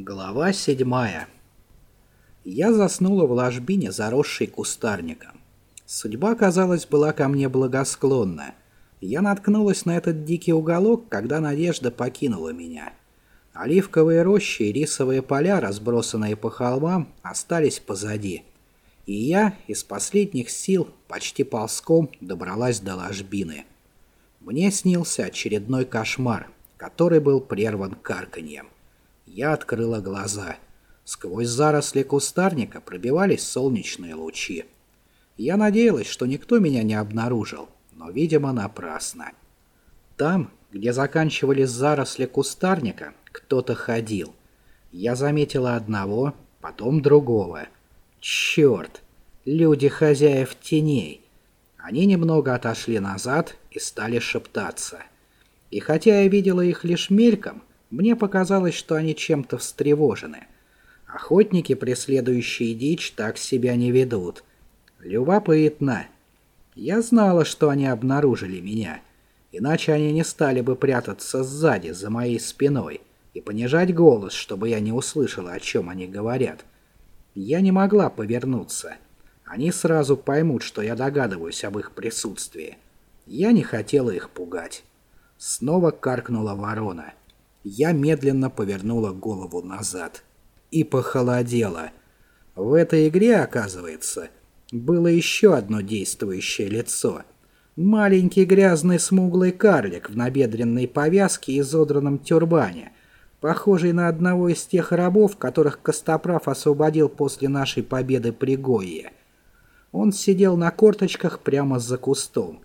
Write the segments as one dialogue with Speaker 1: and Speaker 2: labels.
Speaker 1: Глава седьмая. Я заснула в ложбине, заросшей кустарником. Судьба, казалось, была ко мне благосклонна. Я наткнулась на этот дикий уголок, когда надежда покинула меня. Оливковые рощи и рисовые поля, разбросанные по холмам, остались позади. И я из последних сил почти ползком добралась до ложбины. Мне снился очередной кошмар, который был прерван карканьем. Я открыла глаза. Сквозь заросли кустарника пробивались солнечные лучи. Я надеялась, что никто меня не обнаружил, но, видимо, напрасно. Там, где заканчивались заросли кустарника, кто-то ходил. Я заметила одного, потом другого. Черт! Люди хозяев теней. Они немного отошли назад и стали шептаться. И хотя я видела их лишь мельком, мне показалось, что они чем-то встревожены. Охотники, преследующие дичь, так себя не ведут. Любопытно. Я знала, что они обнаружили меня. Иначе они не стали бы прятаться сзади, за моей спиной, и понижать голос, чтобы я не услышала, о чем они говорят. Я не могла повернуться. Они сразу поймут, что я догадываюсь об их присутствии. Я не хотела их пугать. Снова каркнула ворона. Я медленно повернула голову назад. И похолодела. В этой игре, оказывается, было еще одно действующее лицо. Маленький грязный смуглый карлик в набедренной повязке и изодранном тюрбане, похожий на одного из тех рабов, которых Костоправ освободил после нашей победы при Гойе. Он сидел на корточках прямо за кустом.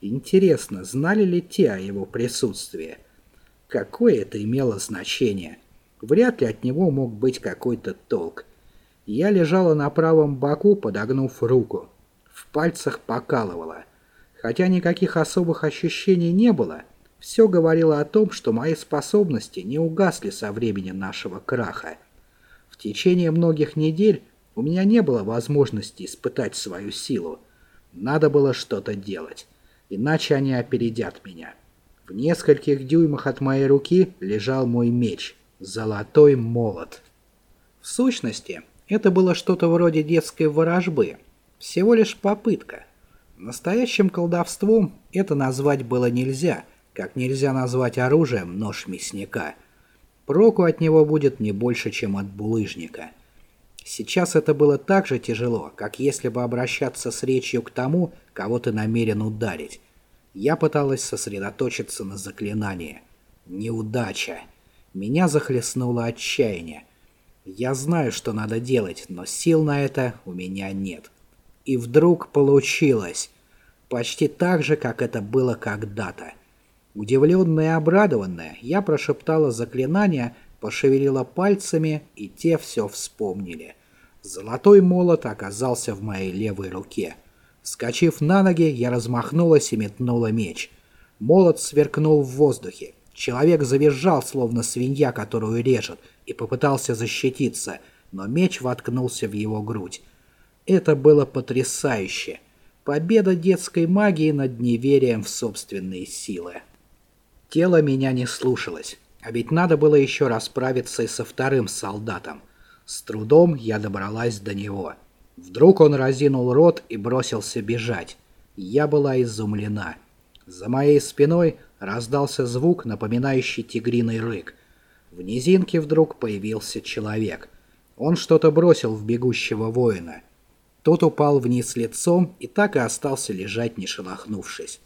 Speaker 1: Интересно, знали ли те о его присутствии? Какое это имело значение? Вряд ли от него мог быть какой-то толк. Я лежала на правом боку, подогнув руку. В пальцах покалывало. Хотя никаких особых ощущений не было, все говорило о том, что мои способности не угасли со времени нашего краха. В течение многих недель у меня не было возможности испытать свою силу. Надо было что-то делать, иначе они опередят меня. В нескольких дюймах от моей руки лежал мой меч, золотой молот. В сущности, это было что-то вроде детской ворожбы, всего лишь попытка. Настоящим колдовством это назвать было нельзя, как нельзя назвать оружием нож мясника. Проку от него будет не больше, чем от булыжника. Сейчас это было так же тяжело, как если бы обращаться с речью к тому, кого ты намерен ударить. Я пыталась сосредоточиться на заклинании. Неудача. Меня захлестнуло отчаяние. Я знаю, что надо делать, но сил на это у меня нет. И вдруг получилось. Почти так же, как это было когда-то. Удивленная и обрадованная, я прошептала заклинание, пошевелила пальцами, и те все вспомнили. Золотой молот оказался в моей левой руке. Скочив на ноги, я размахнулась и метнула меч. Молот сверкнул в воздухе. Человек завизжал, словно свинья, которую режет, и попытался защититься, но меч воткнулся в его грудь. Это было потрясающе. Победа детской магии над неверием в собственные силы. Тело меня не слушалось, а ведь надо было еще расправиться и со вторым солдатом. С трудом я добралась до него. Вдруг он разинул рот и бросился бежать. Я была изумлена. За моей спиной раздался звук, напоминающий тигриный рык. В низинке вдруг появился человек. Он что-то бросил в бегущего воина. Тот упал вниз лицом и так и остался лежать, не шелохнувшись.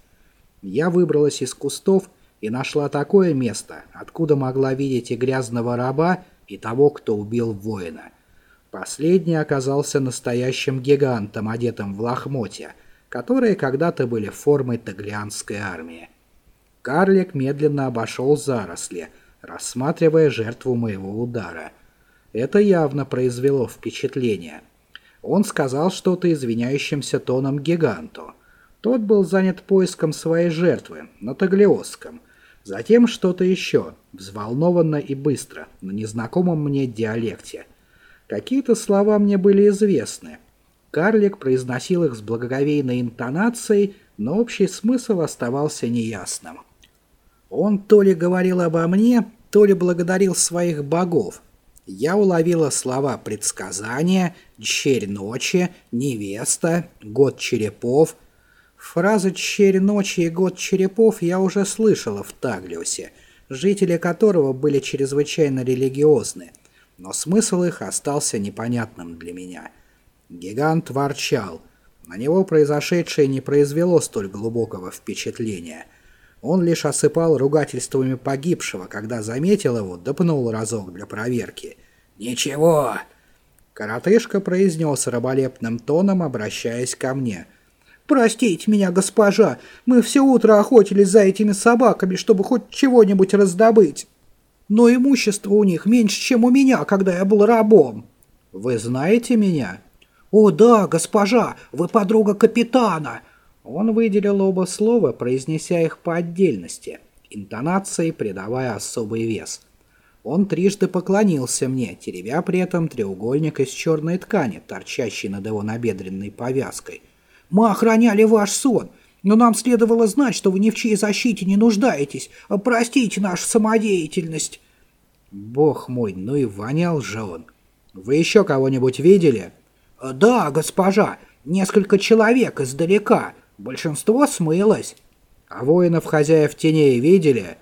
Speaker 1: Я выбралась из кустов и нашла такое место, откуда могла видеть и грязного раба, и того, кто убил воина. Последний оказался настоящим гигантом, одетым в лохмотья, которые когда-то были формой таглианской армии. Карлик медленно обошел заросли, рассматривая жертву моего удара. Это явно произвело впечатление. Он сказал что-то извиняющимся тоном гиганту. Тот был занят поиском своей жертвы, на таглиосском. Затем что-то еще, взволнованно и быстро, на незнакомом мне диалекте – Какие-то слова мне были известны. Карлик произносил их с благоговейной интонацией, но общий смысл оставался неясным. Он то ли говорил обо мне, то ли благодарил своих богов. Я уловила слова «предсказание», «дщерь ночи», «невеста», «год черепов». Фразы «дщерь ночи» и «год черепов» я уже слышала в Таглиусе, жители которого были чрезвычайно религиозны, но смысл их остался непонятным для меня. Гигант ворчал. На него произошедшее не произвело столь глубокого впечатления. Он лишь осыпал ругательствами погибшего, когда заметил его, допнул разок для проверки. «Ничего!» Коротышка произнес раболепным тоном, обращаясь ко мне. «Простите меня, госпожа, мы все утро охотились за этими собаками, чтобы хоть чего-нибудь раздобыть. Но имущество у них меньше, чем у меня, когда я был рабом». «Вы знаете меня?» «О да, госпожа, вы подруга капитана!» Он выделил оба слова, произнеся их по отдельности, интонацией придавая особый вес. Он трижды поклонился мне, теребя при этом треугольник из черной ткани, торчащий над его набедренной повязкой. «Мы охраняли ваш сон, но нам следовало знать, что вы ни в чьей защите не нуждаетесь. Простите нашу самодеятельность». «Бог мой, ну и вонял же он! Вы еще кого-нибудь видели?» «Да, госпожа, несколько человек издалека. Большинство смылось». «А воинов хозяев теней видели?»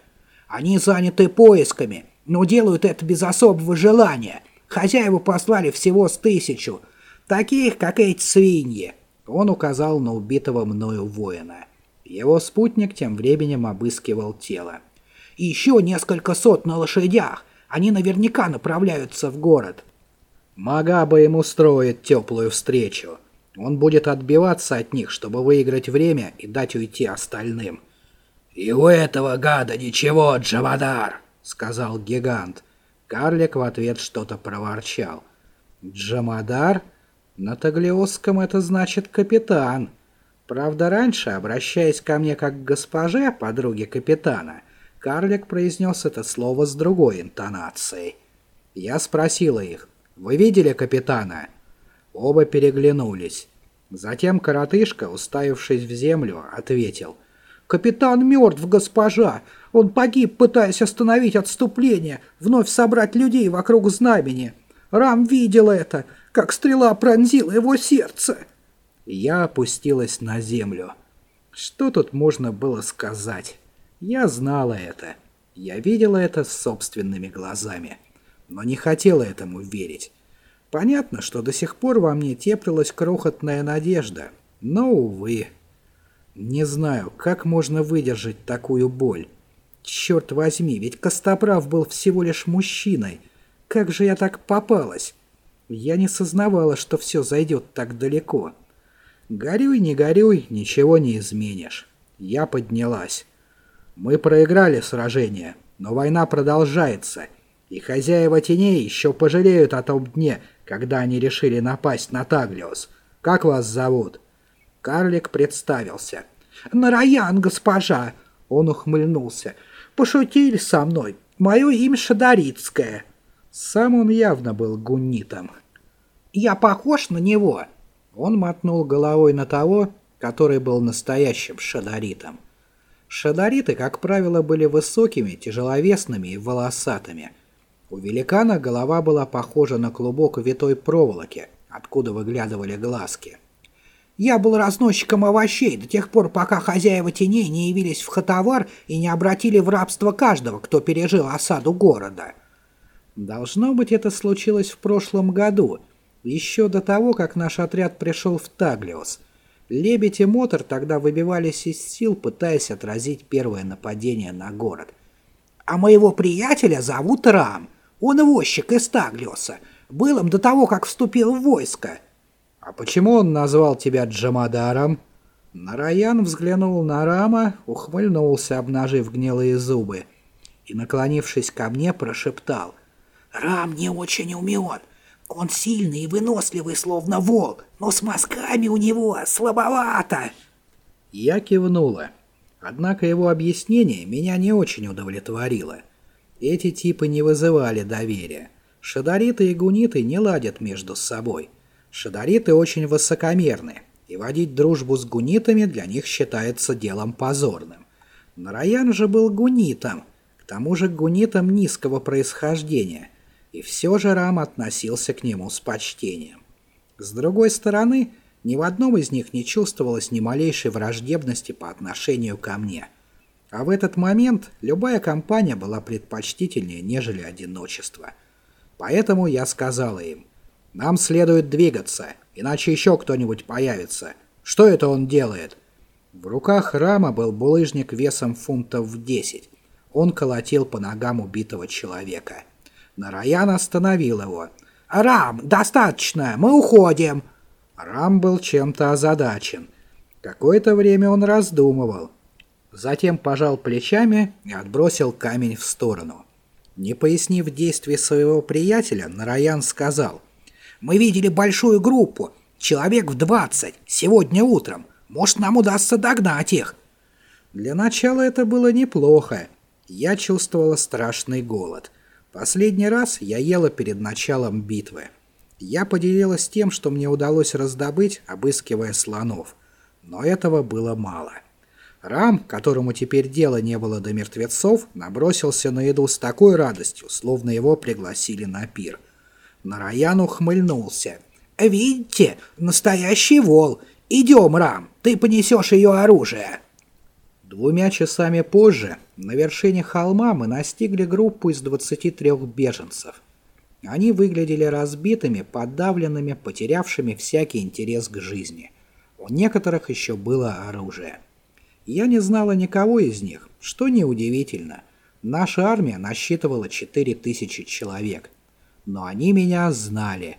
Speaker 1: «Они заняты поисками, но делают это без особого желания. Хозяева послали всего с тысячу, таких, как эти свиньи». Он указал на убитого мною воина. Его спутник тем временем обыскивал тело. «Еще несколько сот на лошадях. Они наверняка направляются в город». Магаба ему строит теплую встречу. Он будет отбиваться от них, чтобы выиграть время и дать уйти остальным. «И у этого гада ничего, Джавадар!» — сказал гигант. Карлик в ответ что-то проворчал. «Джамадар? На таглиосском это значит «капитан». Правда, раньше, обращаясь ко мне как к госпоже, подруге капитана, карлик произнес это слово с другой интонацией. Я спросила их, вы видели капитана?» Оба переглянулись. Затем коротышка, уставившись в землю, ответил. «Капитан мертв, госпожа! Он погиб, пытаясь остановить отступление, вновь собрать людей вокруг знамени. Рам видел это, как стрела пронзила его сердце!» Я опустилась на землю. Что тут можно было сказать? Я знала это. Я видела это собственными глазами но не хотела этому верить. Понятно, что до сих пор во мне теплилась крохотная надежда, но, увы. Не знаю, как можно выдержать такую боль. Черт возьми, ведь Костоправ был всего лишь мужчиной. Как же я так попалась? Я не сознавала, что все зайдет так далеко. Горюй, не горюй, ничего не изменишь. Я поднялась. Мы проиграли сражение, но война продолжается — и хозяева теней еще пожалеют о том дне, когда они решили напасть на Таглиос. Как вас зовут?» Карлик представился. «Нараян, госпожа!» Он ухмыльнулся. «Пошутили со мной. Мое имя Шадарицкое». Сам он явно был гуннитом. «Я похож на него?» Он мотнул головой на того, который был настоящим шадаритом. Шадариты, как правило, были высокими, тяжеловесными и волосатыми – у великана голова была похожа на клубок витой проволоки, откуда выглядывали глазки. «Я был разносчиком овощей до тех пор, пока хозяева теней не явились в Хатавар и не обратили в рабство каждого, кто пережил осаду города». Должно быть, это случилось в прошлом году, еще до того, как наш отряд пришел в Таглиос. Лебедь и Мотор тогда выбивались из сил, пытаясь отразить первое нападение на город. «А моего приятеля зовут Рам. Он возчик из Таглиоса. Был им до того, как вступил в войско». «А почему он назвал тебя Джамадаром?» Нараян взглянул на Рама, ухмыльнулся, обнажив гнилые зубы, и, наклонившись ко мне, прошептал. «Рам не очень умен. Он сильный и выносливый, словно волк, но с мозгами у него слабовато». Я кивнула. Однако его объяснение меня не очень удовлетворило. Эти типы не вызывали доверия. Шадариты и гуниты не ладят между собой. Шадариты очень высокомерны, и водить дружбу с гунитами для них считается делом позорным. Нараян же был гунитом, к тому же гунитом низкого происхождения. И все же Рам относился к нему с почтением. С другой стороны, ни в одном из них не чувствовалось ни малейшей враждебности по отношению ко мне. А в этот момент любая компания была предпочтительнее, нежели одиночество. Поэтому я сказала им, «Нам следует двигаться, иначе еще кто-нибудь появится. Что это он делает?» В руках Рама был булыжник весом фунтов в десять. Он колотил по ногам убитого человека. Нараян остановил его. «Рам, достаточно, мы уходим!» Рам был чем-то озадачен. Какое-то время он раздумывал. Затем пожал плечами и отбросил камень в сторону. Не пояснив действий своего приятеля, Нараян сказал, «Мы видели большую группу, человек в двадцать, сегодня утром. Может, нам удастся догнать их». Для начала это было неплохо. Я чувствовала страшный голод. Последний раз я ела перед началом битвы. Я поделилась тем, что мне удалось раздобыть, обыскивая слонов. Но этого было мало. Рам, которому теперь дела не было до мертвецов, набросился на еду с такой радостью, словно его пригласили на пир. Нараян ухмыльнулся. «Видите, настоящий вол. Идем, Рам, ты понесешь ее оружие». Двумя часами позже на вершине холма мы настигли группу из 23 беженцев. Они выглядели разбитыми, подавленными, потерявшими всякий интерес к жизни. У некоторых еще было оружие. Я не знала никого из них, что неудивительно. Наша армия насчитывала 4000 человек. Но они меня знали.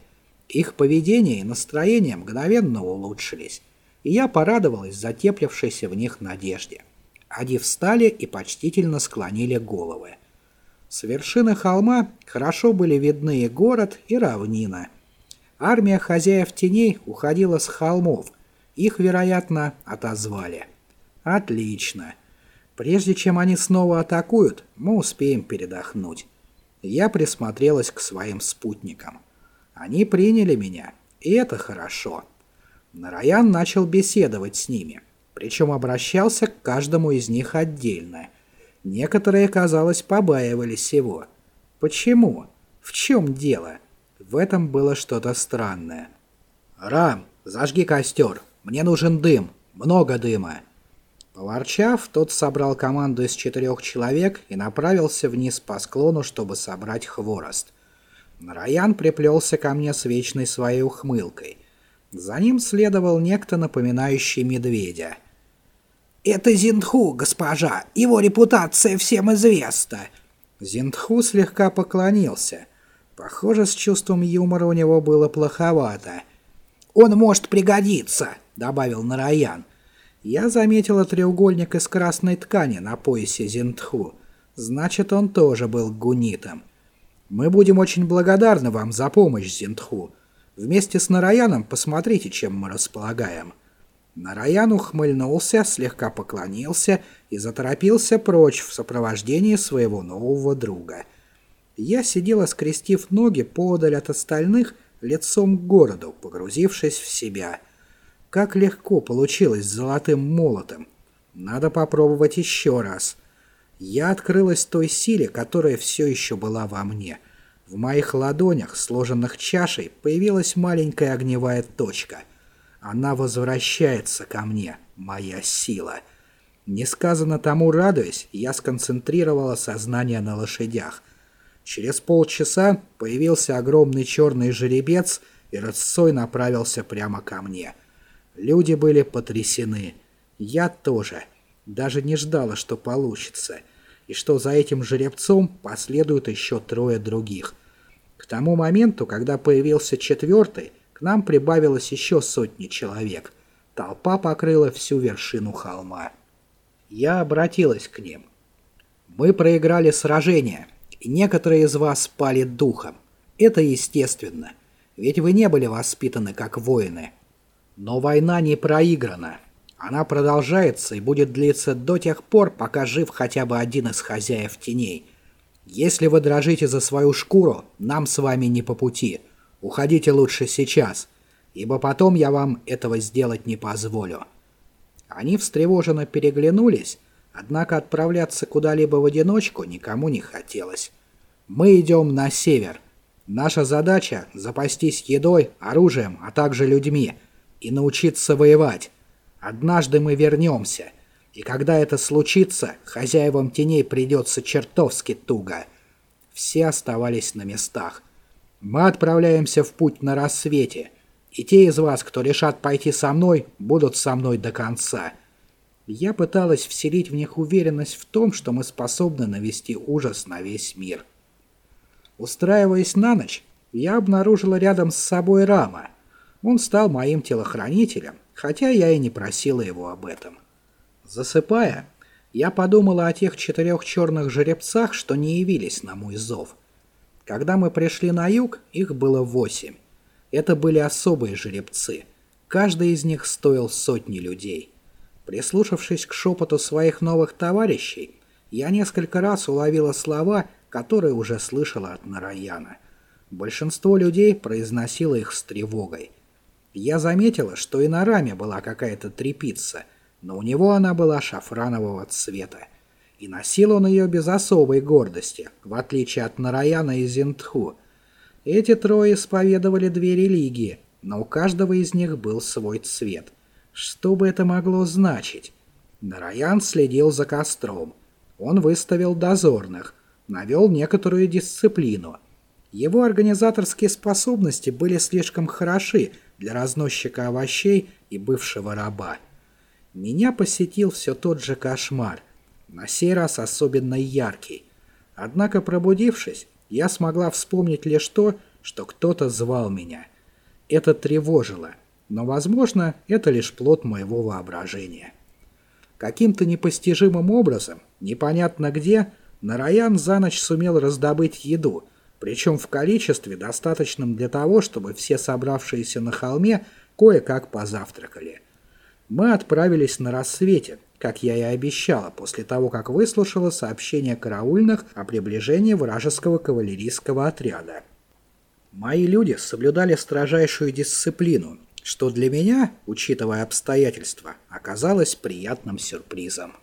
Speaker 1: Их поведение и настроение мгновенно улучшились, и я порадовалась затеплившейся в них надежде. Они встали и почтительно склонили головы. С вершины холма хорошо были видны и город, и равнина. Армия хозяев теней уходила с холмов. Их, вероятно, отозвали. Отлично. Прежде чем они снова атакуют, мы успеем передохнуть. Я присмотрелась к своим спутникам. Они приняли меня, и это хорошо. Нараян начал беседовать с ними причем обращался к каждому из них отдельно. Некоторые, казалось, побаивались его. Почему? В чем дело? В этом было что-то странное. «Рам, зажги костер. Мне нужен дым. Много дыма». Поворчав, тот собрал команду из четырех человек и направился вниз по склону, чтобы собрать хворост. Нараян приплелся ко мне с вечной своей ухмылкой. За ним следовал некто, напоминающий медведя. «Это Зиндху, госпожа. Его репутация всем известна». Зиндху слегка поклонился. Похоже, с чувством юмора у него было плоховато. «Он может пригодиться», — добавил Нараян. Я заметила треугольник из красной ткани на поясе Зиндху. Значит, он тоже был гунитом. «Мы будем очень благодарны вам за помощь, Зиндху. Вместе с Нараяном посмотрите, чем мы располагаем». Нараян ухмыльнулся, слегка поклонился и заторопился прочь в сопровождении своего нового друга. Я сидела, скрестив ноги подаль от остальных, лицом к городу, погрузившись в себя. Как легко получилось с золотым молотом. Надо попробовать еще раз. Я открылась той силе, которая все еще была во мне. В моих ладонях, сложенных чашей, появилась маленькая огневая точка — она возвращается ко мне, моя сила. Несказанно тому радуясь, я сконцентрировала сознание на лошадях. Через полчаса появился огромный черный жеребец и рысцой направился прямо ко мне. Люди были потрясены. Я тоже. Даже не ждала, что получится. И что за этим жеребцом последуют еще трое других. К тому моменту, когда появился четвертый, нам прибавилось еще сотни человек. Толпа покрыла всю вершину холма. Я обратилась к ним. Мы проиграли сражение, и некоторые из вас спали духом. Это естественно, ведь вы не были воспитаны как воины. Но война не проиграна. Она продолжается и будет длиться до тех пор, пока жив хотя бы один из хозяев теней. Если вы дрожите за свою шкуру, нам с вами не по пути – Уходите лучше сейчас, ибо потом я вам этого сделать не позволю». Они встревоженно переглянулись, однако отправляться куда-либо в одиночку никому не хотелось. «Мы идем на север. Наша задача — запастись едой, оружием, а также людьми и научиться воевать. Однажды мы вернемся, и когда это случится, хозяевам теней придется чертовски туго. Все оставались на местах. Мы отправляемся в путь на рассвете, и те из вас, кто решат пойти со мной, будут со мной до конца. Я пыталась вселить в них уверенность в том, что мы способны навести ужас на весь мир. Устраиваясь на ночь, я обнаружила рядом с собой Рама. Он стал моим телохранителем, хотя я и не просила его об этом. Засыпая, я подумала о тех четырех черных жеребцах, что не явились на мой зов. Когда мы пришли на юг, их было восемь. Это были особые жеребцы. Каждый из них стоил сотни людей. Прислушавшись к шепоту своих новых товарищей, я несколько раз уловила слова, которые уже слышала от Нараяна. Большинство людей произносило их с тревогой. Я заметила, что и на раме была какая-то трепица, но у него она была шафранового цвета. И носил он ее без особой гордости, в отличие от Нараяна и Зинтху. Эти трое исповедовали две религии, но у каждого из них был свой цвет. Что бы это могло значить? Нараян следил за костром. Он выставил дозорных, навел некоторую дисциплину. Его организаторские способности были слишком хороши для разносчика овощей и бывшего раба. Меня посетил все тот же кошмар, на сей раз особенно яркий. Однако, пробудившись, я смогла вспомнить лишь то, что кто-то звал меня. Это тревожило, но, возможно, это лишь плод моего воображения. Каким-то непостижимым образом, непонятно где, Нараян за ночь сумел раздобыть еду, причем в количестве, достаточном для того, чтобы все собравшиеся на холме кое-как позавтракали. Мы отправились на рассвете, как я и обещала, после того, как выслушала сообщение караульных о приближении вражеского кавалерийского отряда. Мои люди соблюдали строжайшую дисциплину, что для меня, учитывая обстоятельства, оказалось приятным сюрпризом.